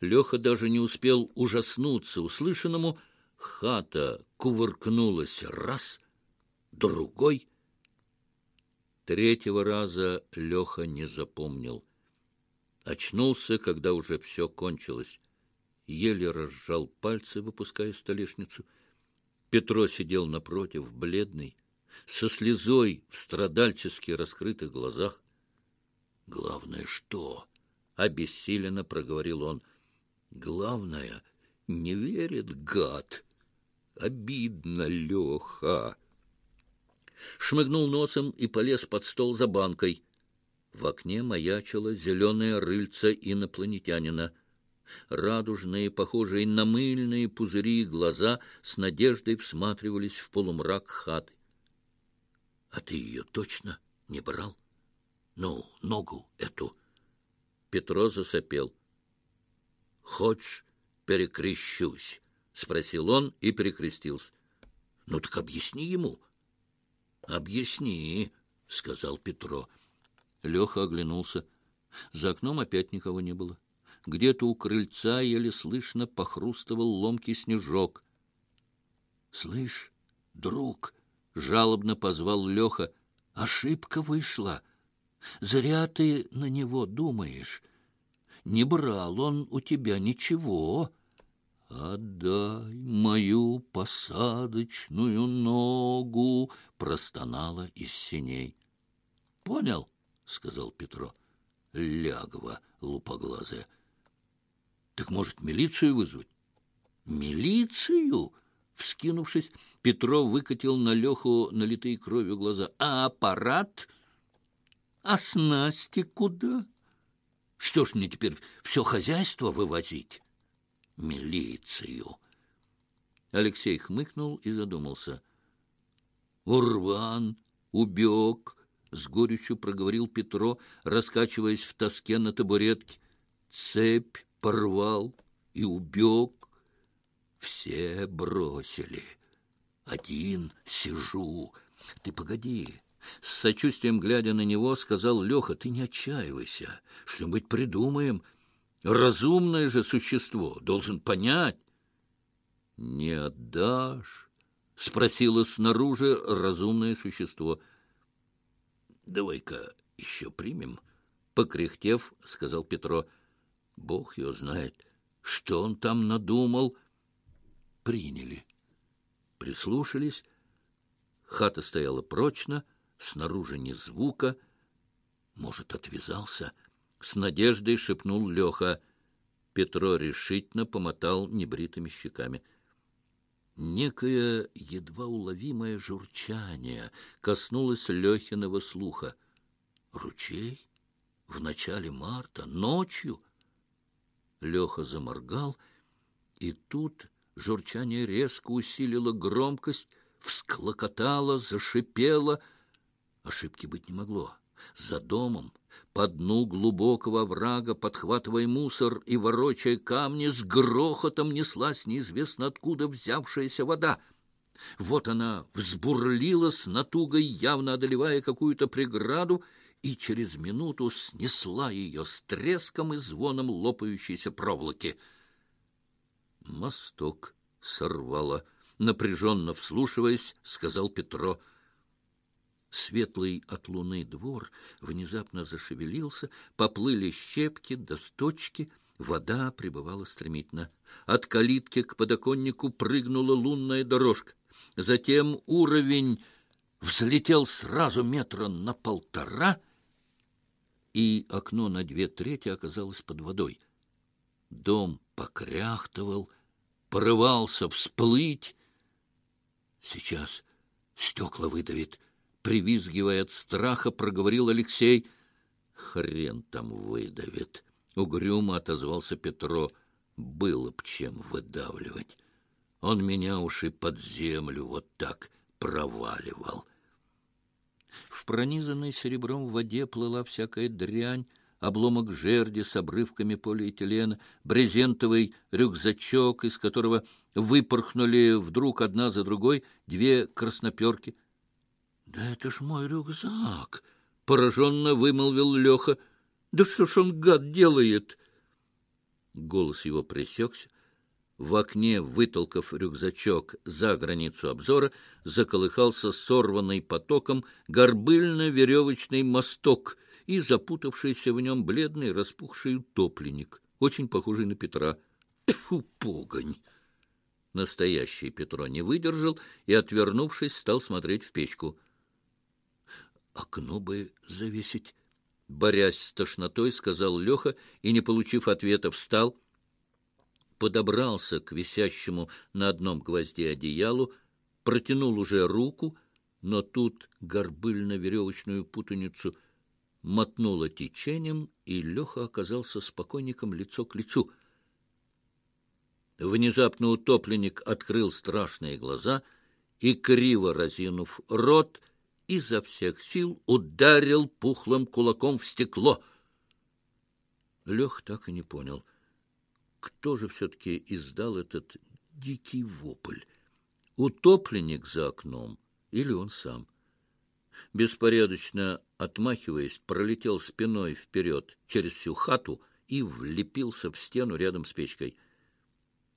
Леха даже не успел ужаснуться услышанному. Хата кувыркнулась раз, другой. Третьего раза Леха не запомнил. Очнулся, когда уже все кончилось. Еле разжал пальцы, выпуская столешницу. Петро сидел напротив, бледный, со слезой в страдальчески раскрытых глазах. «Главное, что?» — обессиленно проговорил он. «Главное, не верит гад. Обидно, Леха!» Шмыгнул носом и полез под стол за банкой. В окне маячило зеленое рыльце инопланетянина. Радужные, похожие на мыльные пузыри глаза с надеждой всматривались в полумрак хаты. — А ты ее точно не брал? Ну, ногу эту. Петро засопел. — Хочешь, перекрещусь? — спросил он и перекрестился. — Ну так объясни ему. — Объясни, — сказал Петро. Леха оглянулся. За окном опять никого не было. Где-то у крыльца еле слышно похрустывал ломкий снежок. — Слышь, друг, — жалобно позвал Леха, — ошибка вышла. Зря ты на него думаешь. Не брал он у тебя ничего. «Отдай мою посадочную ногу!» — простонала из синей. «Понял?» — сказал Петро. Лягва лупоглазая. Так может, милицию вызвать? Милицию? Вскинувшись, Петро выкатил на Леху налитые кровью глаза. А аппарат? А снасти куда? Что ж мне теперь все хозяйство вывозить? Милицию. Алексей хмыкнул и задумался. Урван, убег, — с горечью проговорил Петро, раскачиваясь в тоске на табуретке. Цепь порвал и убег. Все бросили. Один сижу. Ты погоди. С сочувствием глядя на него, сказал Леха, ты не отчаивайся. Что-нибудь придумаем. Разумное же существо должен понять. Не отдашь? — спросило снаружи разумное существо — Давай-ка еще примем. Покряхтев, сказал Петро. Бог его знает, что он там надумал. Приняли. Прислушались. Хата стояла прочно, снаружи ни звука. Может, отвязался? С надеждой шепнул Леха. Петро решительно помотал небритыми щеками — Некое едва уловимое журчание коснулось Лехиного слуха. Ручей? В начале марта? Ночью? Леха заморгал, и тут журчание резко усилило громкость, всклокотало, зашипело. Ошибки быть не могло. За домом, по дну глубокого врага, подхватывая мусор и ворочая камни, с грохотом неслась неизвестно откуда взявшаяся вода. Вот она взбурлила с натугой, явно одолевая какую-то преграду, и через минуту снесла ее с треском и звоном лопающейся проволоки. Мосток сорвало. Напряженно вслушиваясь, сказал Петро — Светлый от луны двор внезапно зашевелился, поплыли щепки до вода прибывала стремительно. От калитки к подоконнику прыгнула лунная дорожка. Затем уровень взлетел сразу метра на полтора, и окно на две трети оказалось под водой. Дом покряхтывал, порывался всплыть. Сейчас стекла выдавит, Привизгивая от страха, проговорил Алексей. «Хрен там выдавит!» — угрюмо отозвался Петро. «Было б чем выдавливать. Он меня уж и под землю вот так проваливал». В пронизанной серебром воде плыла всякая дрянь, обломок жерди с обрывками полиэтилена, брезентовый рюкзачок, из которого выпорхнули вдруг одна за другой две красноперки — да это ж мой рюкзак! Пораженно вымолвил Леха. Да что ж он, гад, делает? Голос его пресекся. В окне, вытолкав рюкзачок за границу обзора, заколыхался сорванный потоком горбыльно-веревочный мосток и запутавшийся в нем бледный распухший утопленник, очень похожий на Петра. Тьфу, погонь! Настоящий Петро не выдержал и, отвернувшись, стал смотреть в печку. «Окно бы завесить», — борясь с тошнотой, сказал Леха и, не получив ответа, встал, подобрался к висящему на одном гвозде одеялу, протянул уже руку, но тут горбыльно-веревочную путаницу мотнуло течением, и Леха оказался с покойником лицо к лицу — Внезапно утопленник открыл страшные глаза и, криво разинув рот, изо всех сил ударил пухлым кулаком в стекло. Лех так и не понял, кто же все-таки издал этот дикий вопль. Утопленник за окном или он сам? Беспорядочно отмахиваясь, пролетел спиной вперед через всю хату и влепился в стену рядом с печкой —